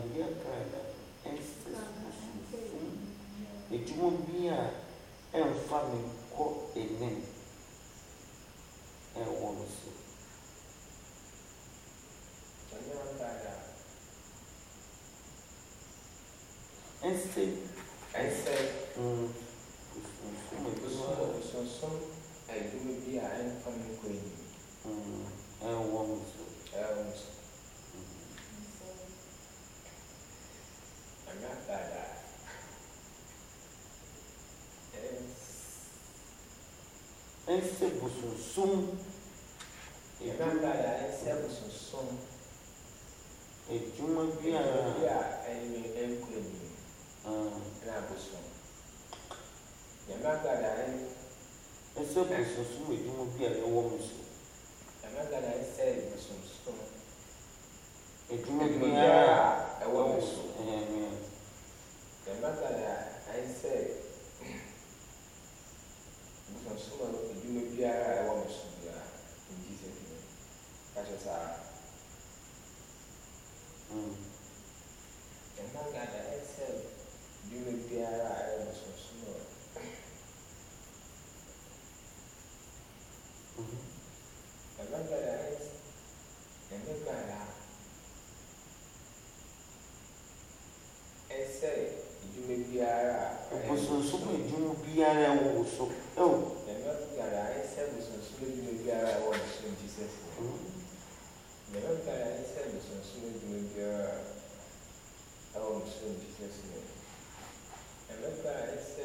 Awurade akaada ɛsɛ sunsum adwuma bi a ɛmfa me kɔ anim ɛwɔ me so. Ɛnsɛ ɛnsɛ. É trabalhar. Ensebusunsum. E trabalhar ensebusunsum. E é de uma via. É incluído. Na busum. E trabalhar. Ensebusunsum e de uma via ah. é, é o homem. bosonsom edwuma biara ɛwɔ wo so ɛwɔ. nyame gara ayɛ sɛ bosonsom edwuma biara ɛwɔ ne so nti sɛ fo nyame gara ayɛ sɛ bosonsom edwuma biara ɛwɔ ne so nti sɛ fo nyame gara ayɛ sɛ.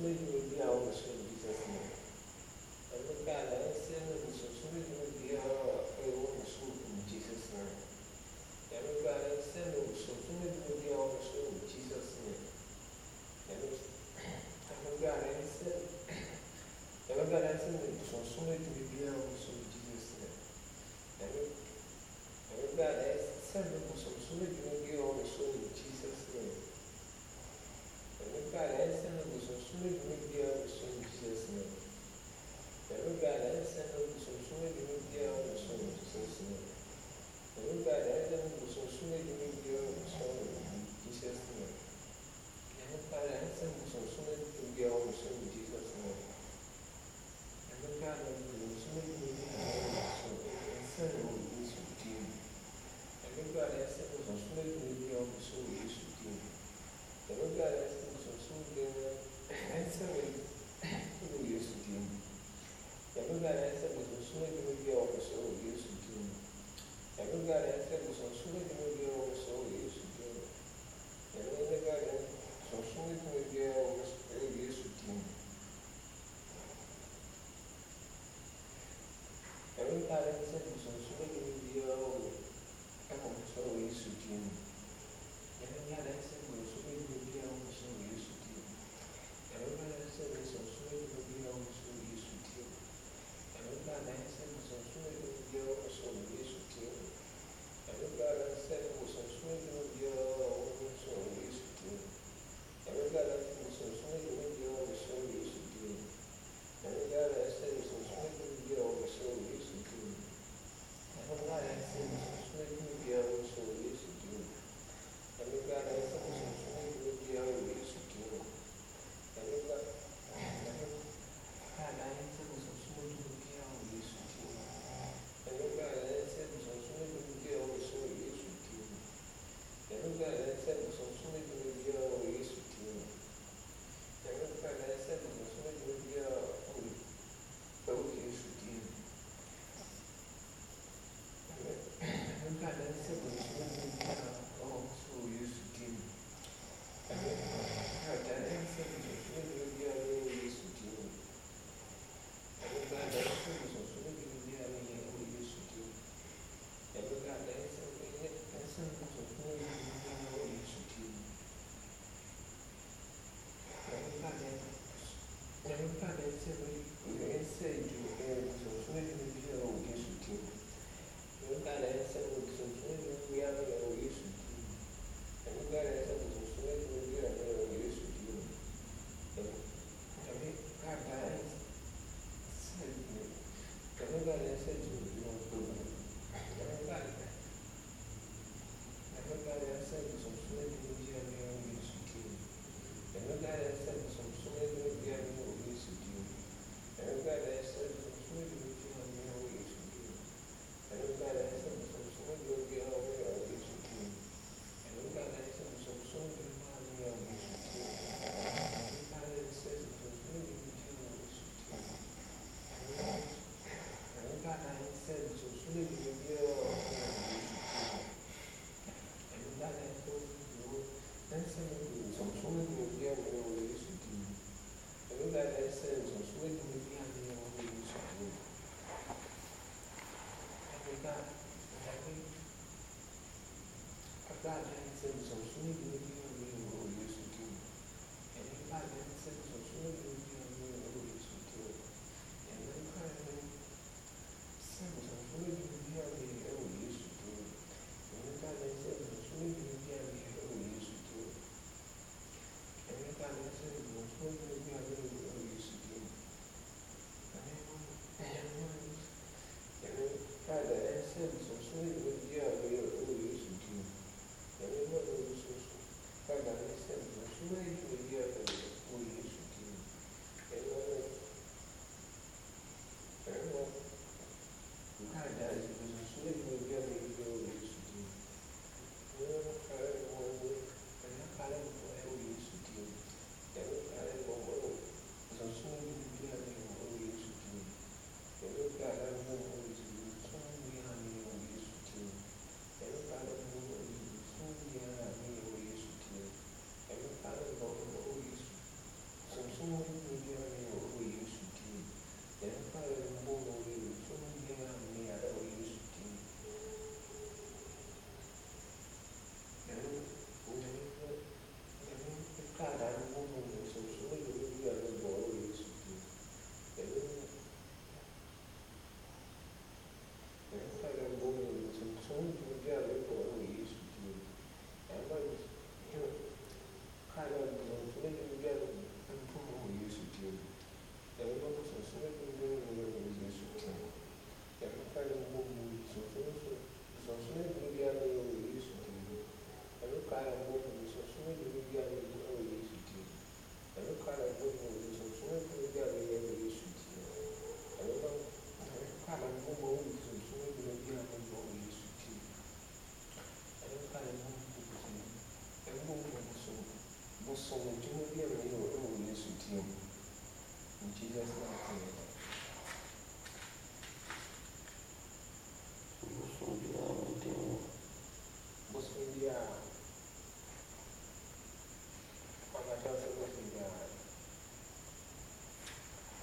Absolutely. Graças.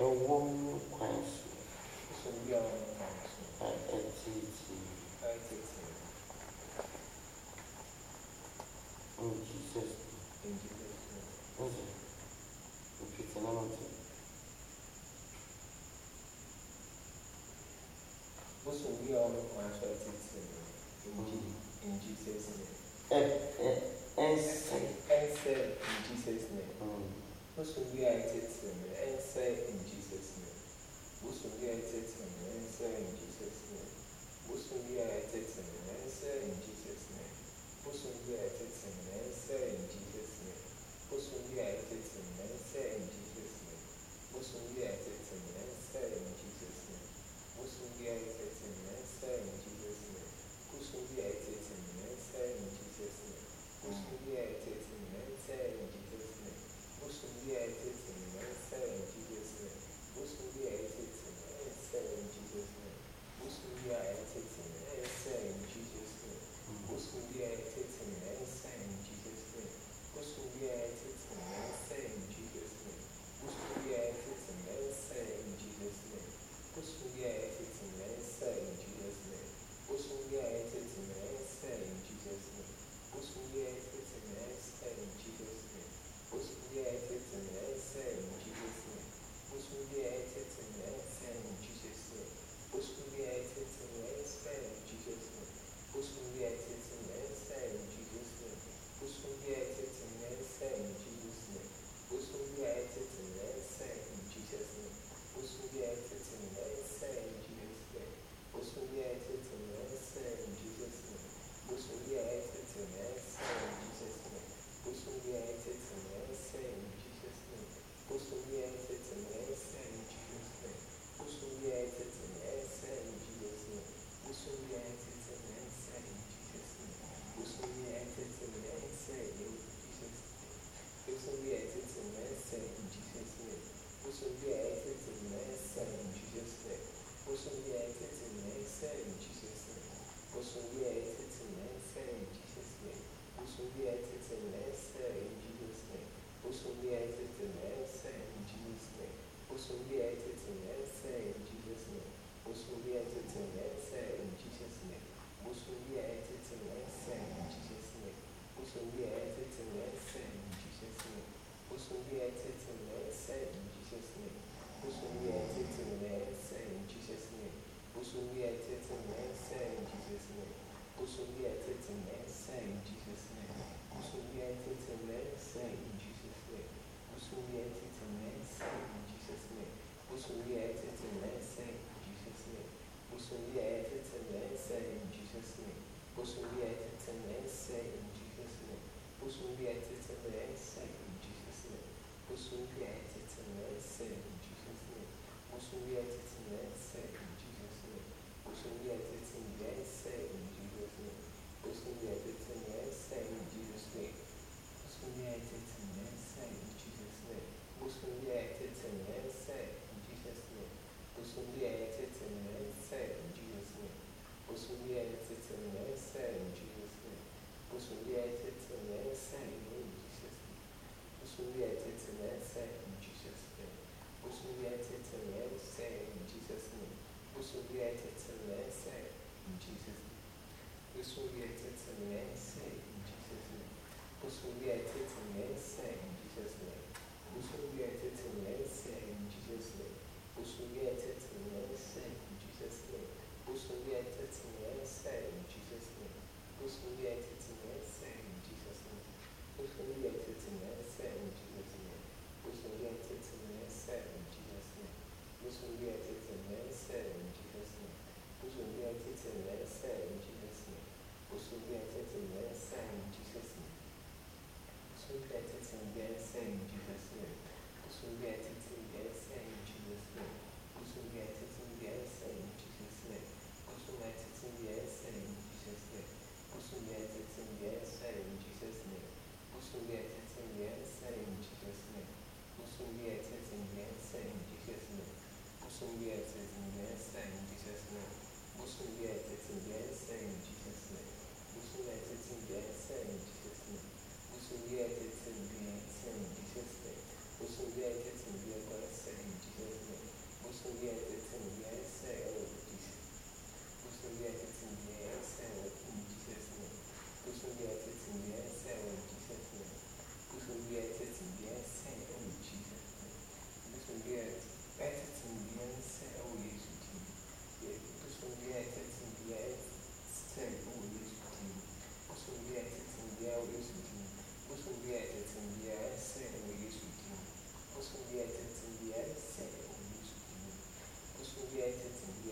ɛwɔ mu kwan so a ɛtete in Jesus name ɔsɛ ɔpita na ɔte wosɛ obi a ɔno kwan so ɛtete in Jesus name ɛ ɛ ɛnsɛ ɛnsɛ in Jesus name wosɛ obi a ɛtete nɛ say in Jesus' name. Most of you are in Jesus' name. Most of you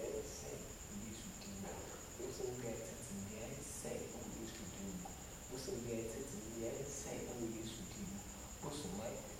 Você não quer dizer, você não quer dizer, você não quer dizer, você não quer dizer, você não quer dizer, você não quer dizer, você não quer dizer, você não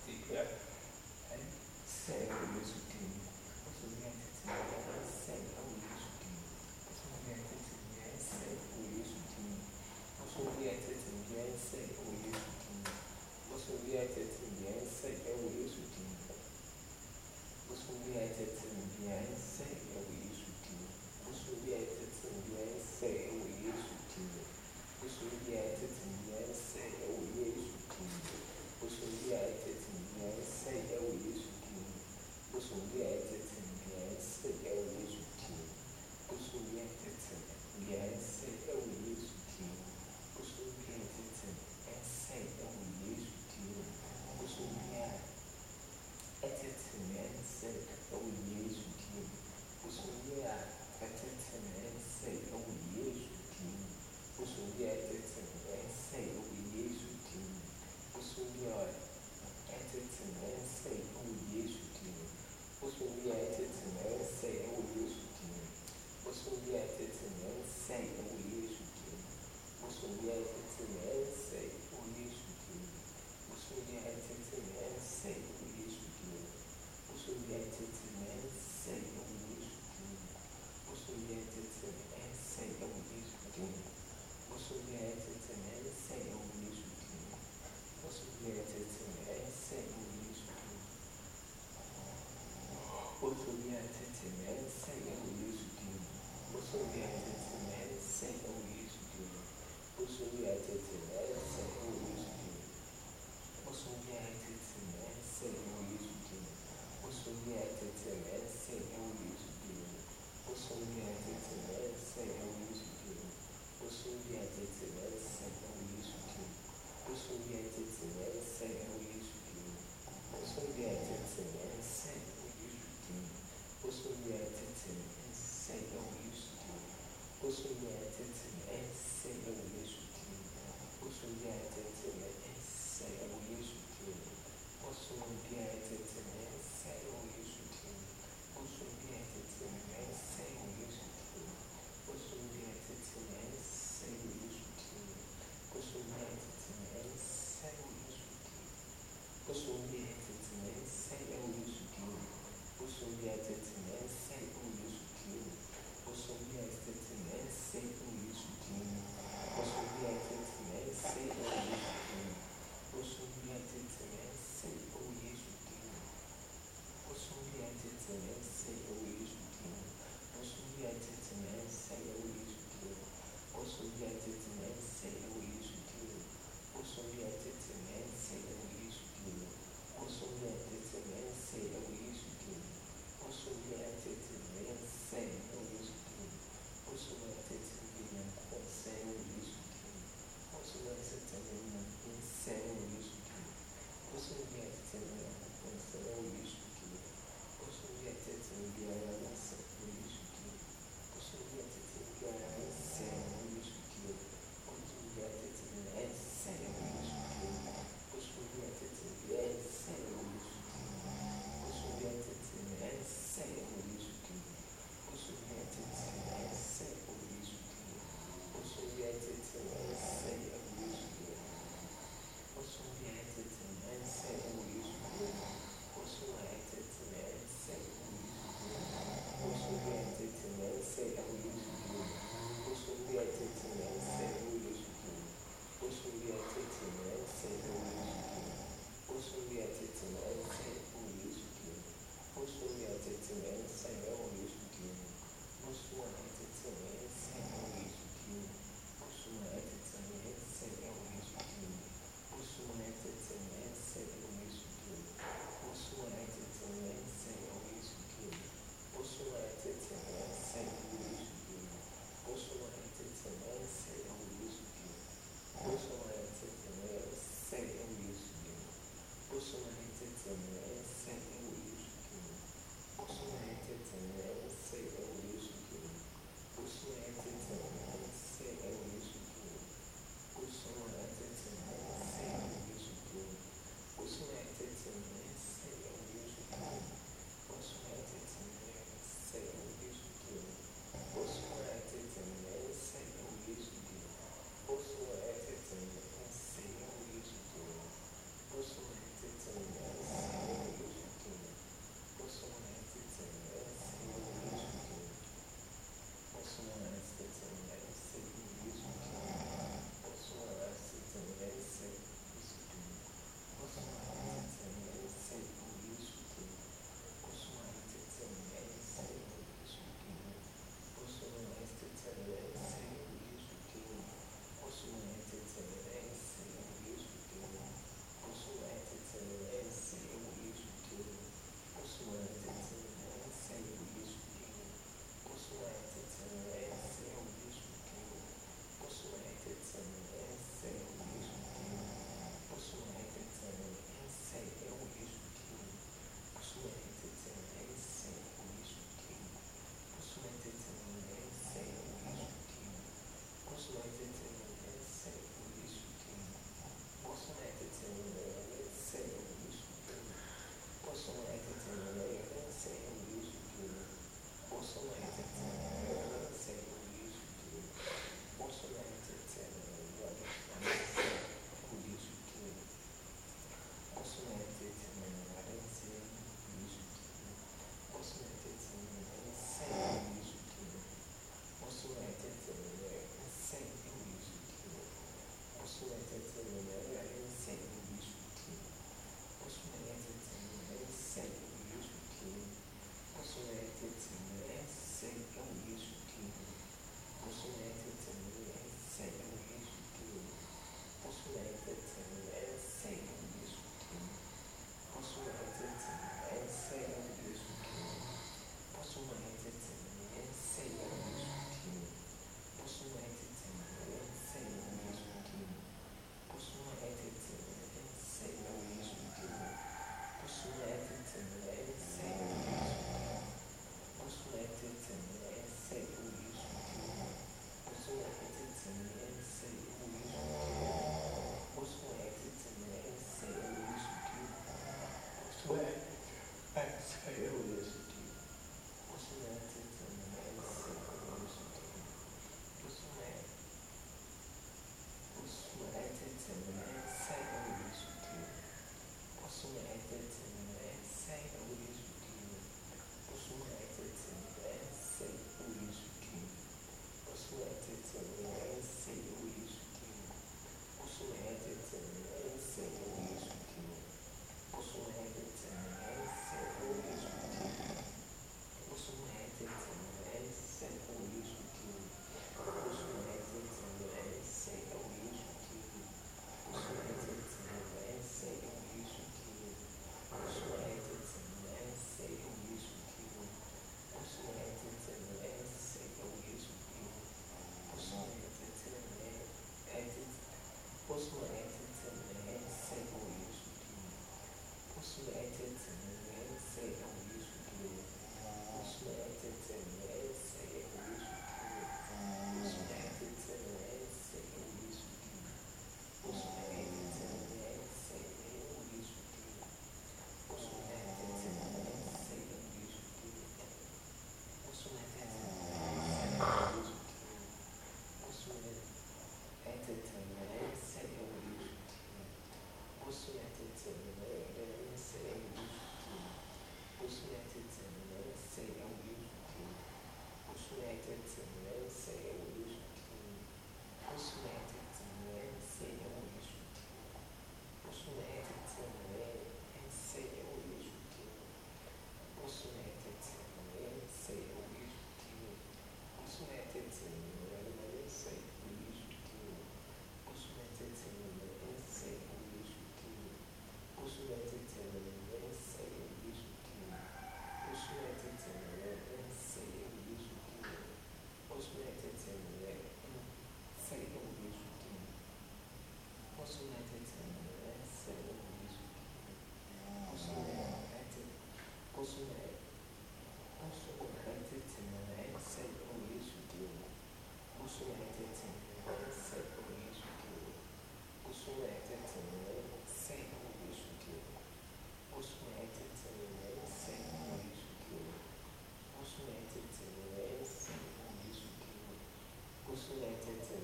related to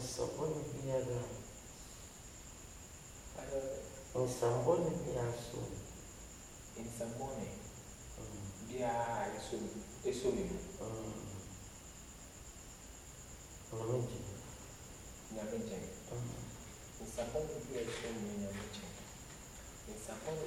Nsaboni biara nsaboni biara so. Nsaboni biara eso eso mi mu. Nyame nkyɛn. Nyame nkyɛn. Nsaboni biara eso mi mu nyame nkyɛn. Nsaboni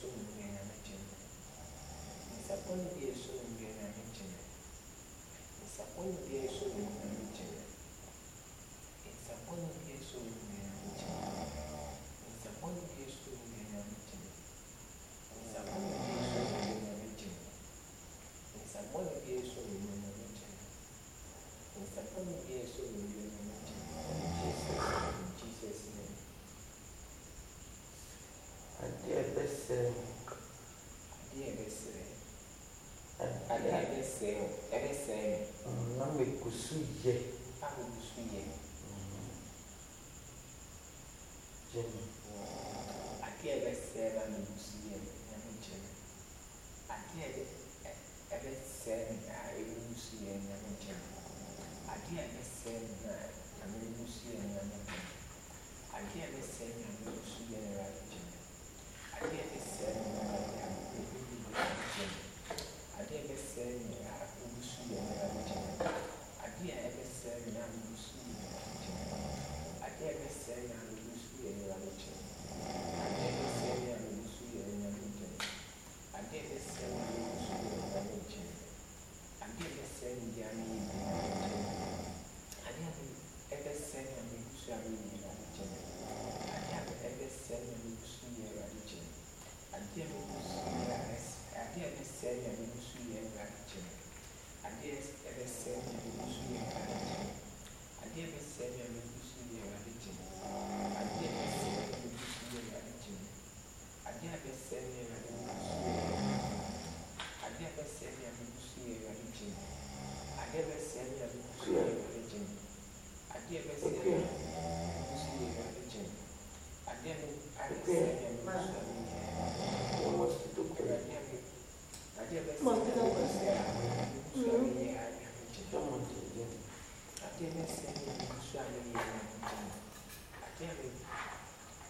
so nyinaa ne kyɛn nsa kɔn deɛ so nyinaa ne kyɛn nsa kɔn deɛ so nyinaa. sɛ no ɛne sɛn no nam ɛkusu yɛ nam ɛkusu yɛ gye no adeɛ ɛbɛsɛ na nam ɛkusu yɛ ɛno gye no adeɛ ɛbɛsɛ na ɛkusu yɛ nam gye no adeɛ ɛbɛsɛ na nam ɛkusu yɛ nam gye no adeɛ ɛbɛsɛ na nam ɛkusu yɛ nam gye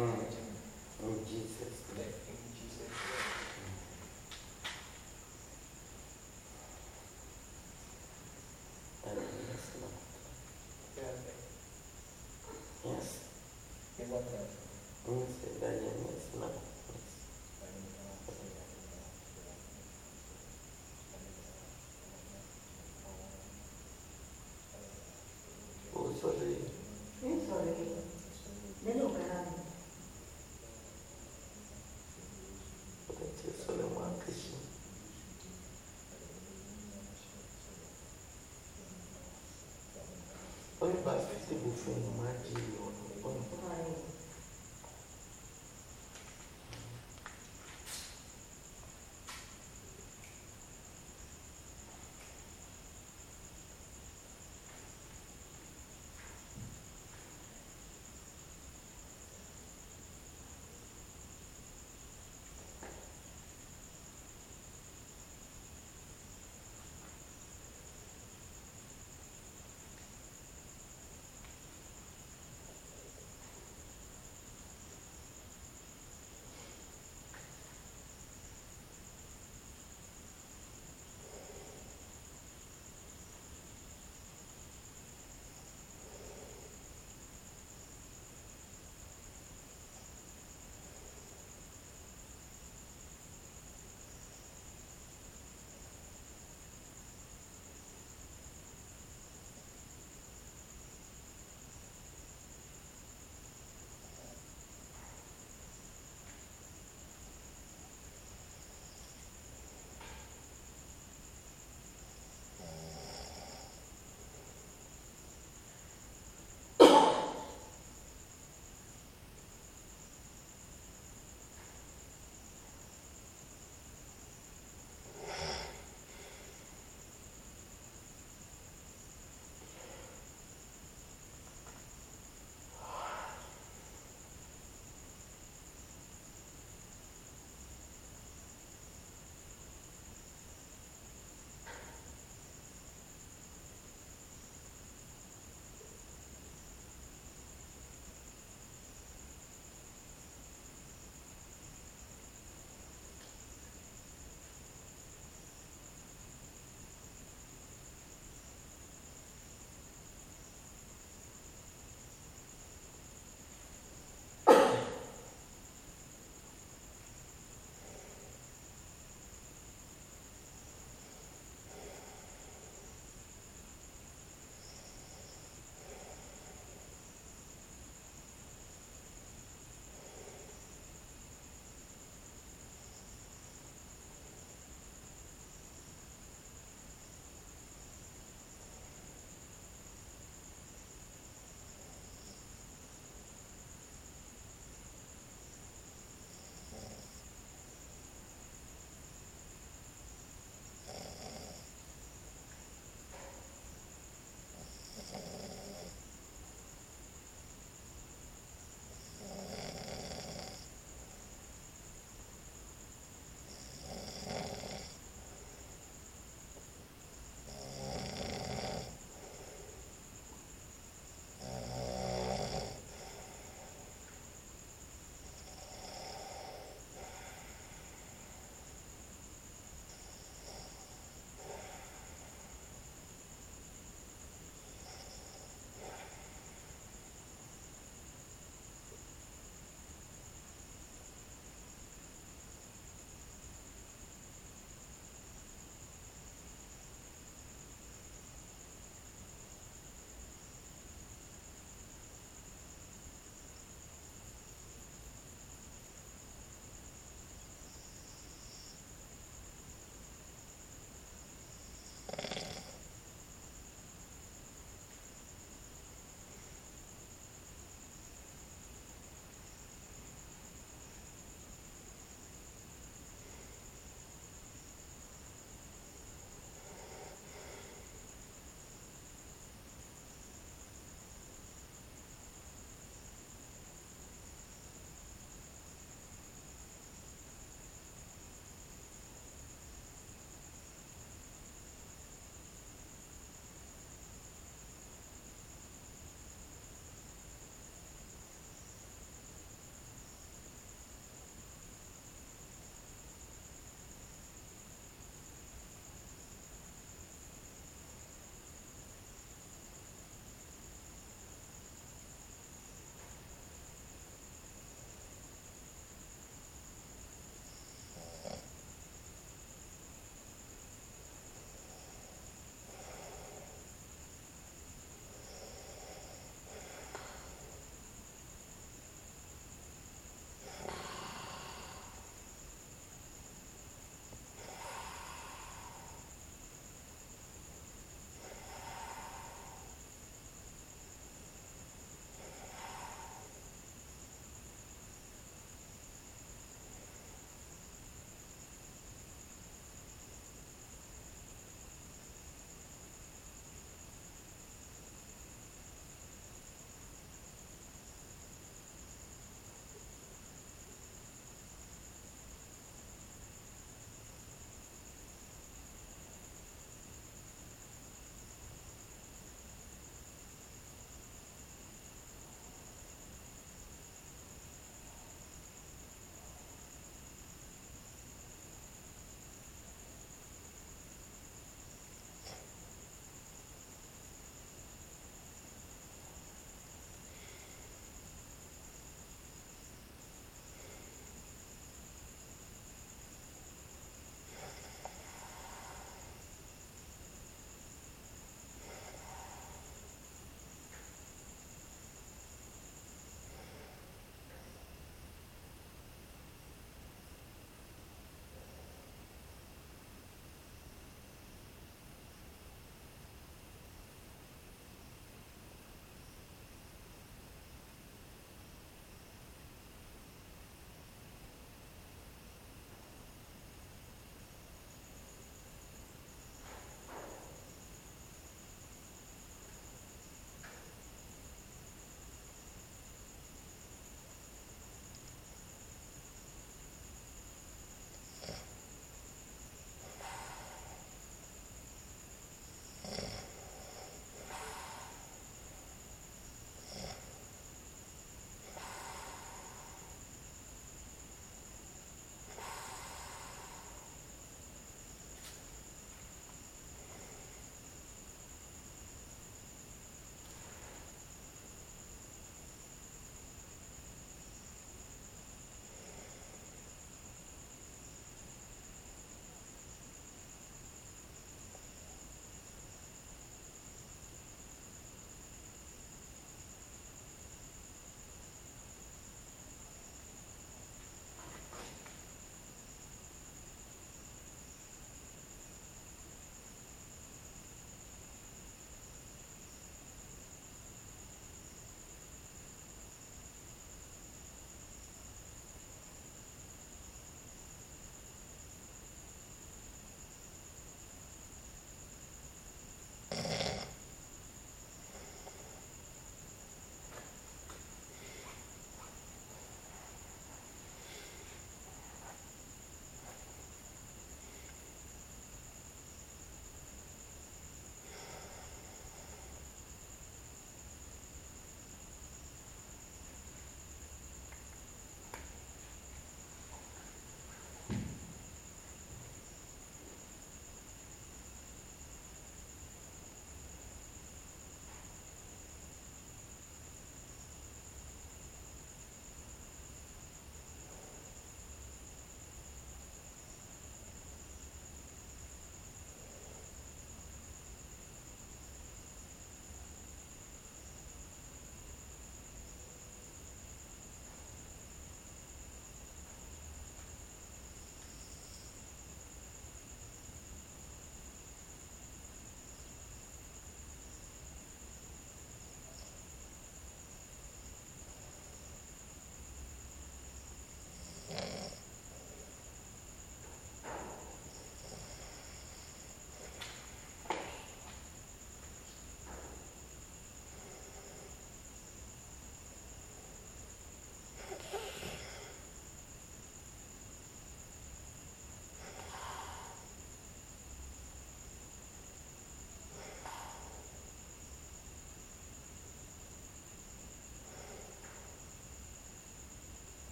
Mm. In Jesus' name. In Jesus' name. And yes, Lord. Yes. Yes. Yes. Yes. only by fifty go fún.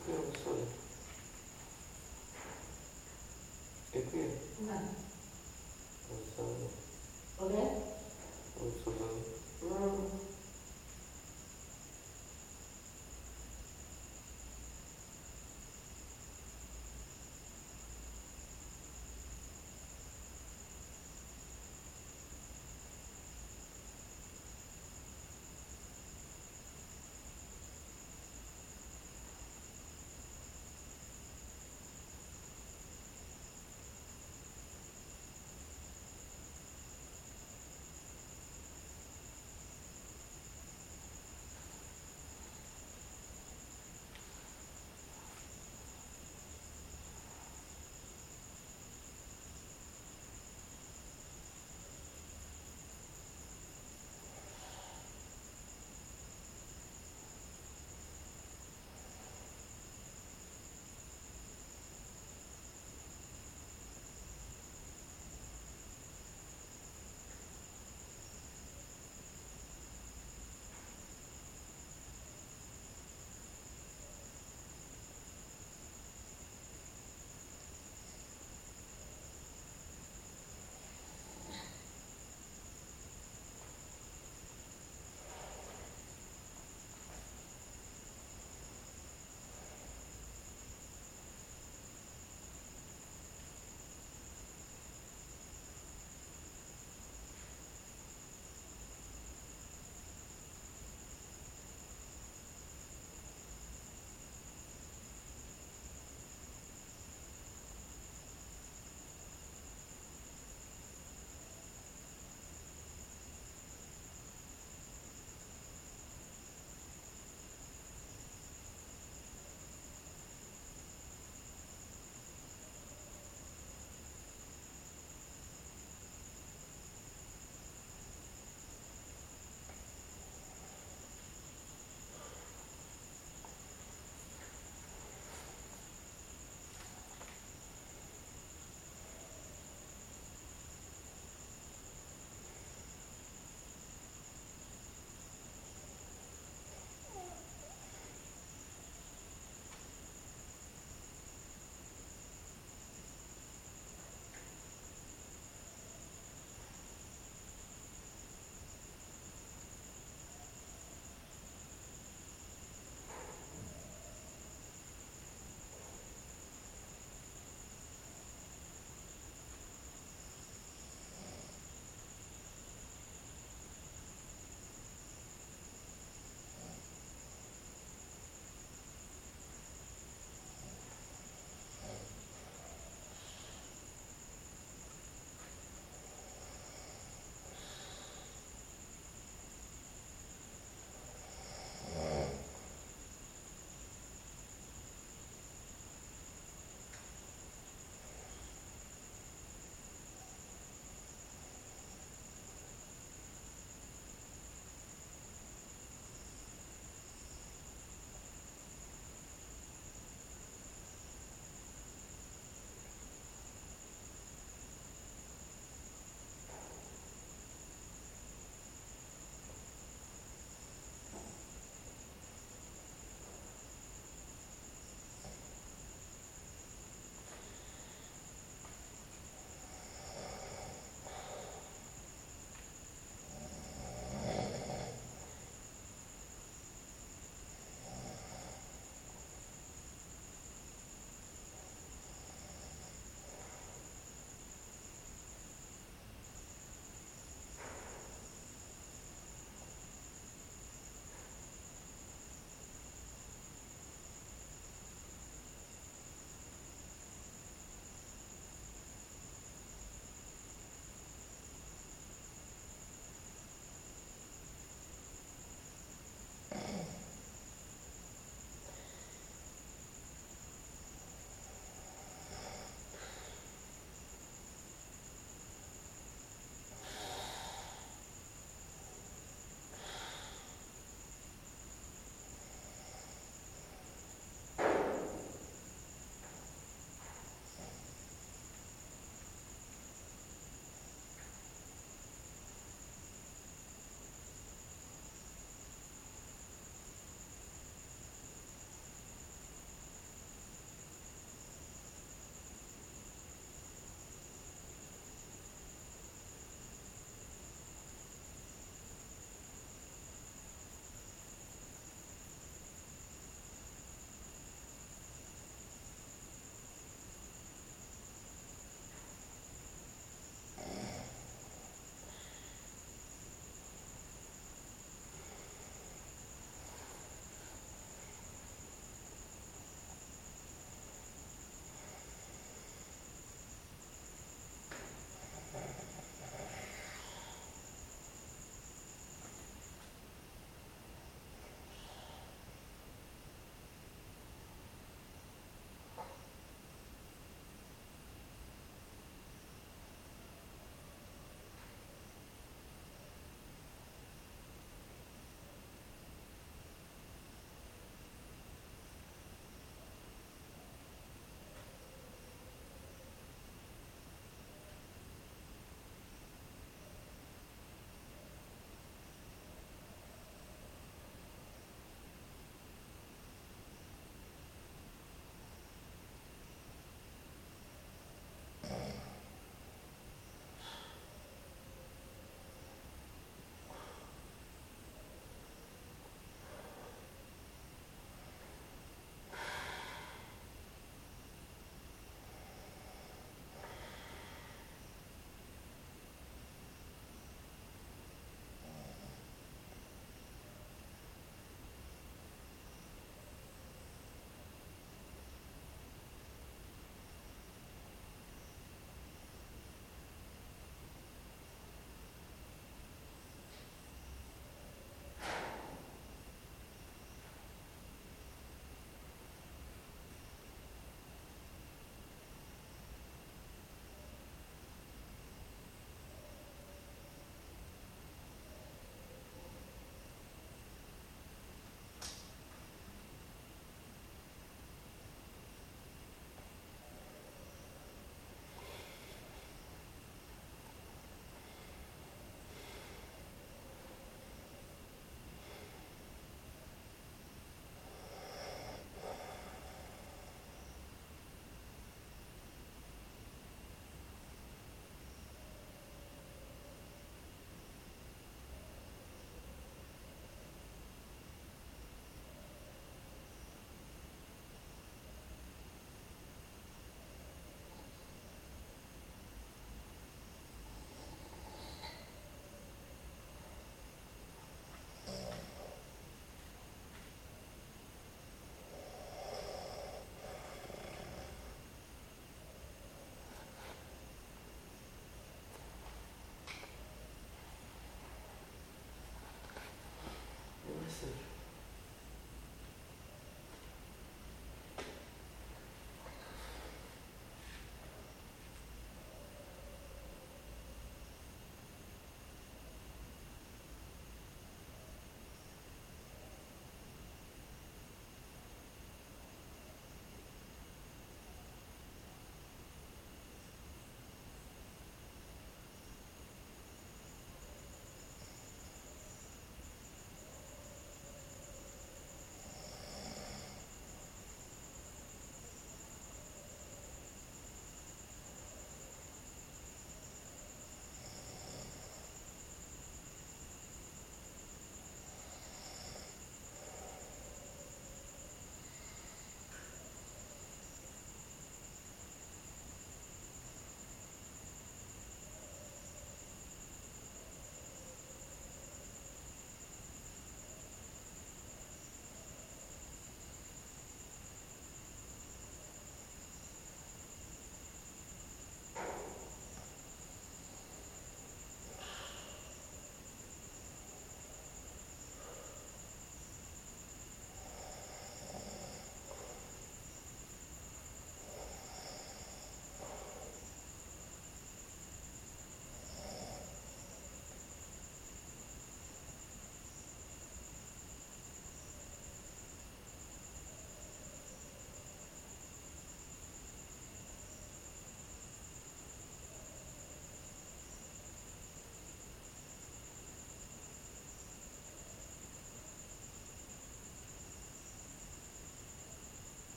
Jaký je rozsudek? Jaký je? Ne. Rozsudek.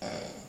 Uh...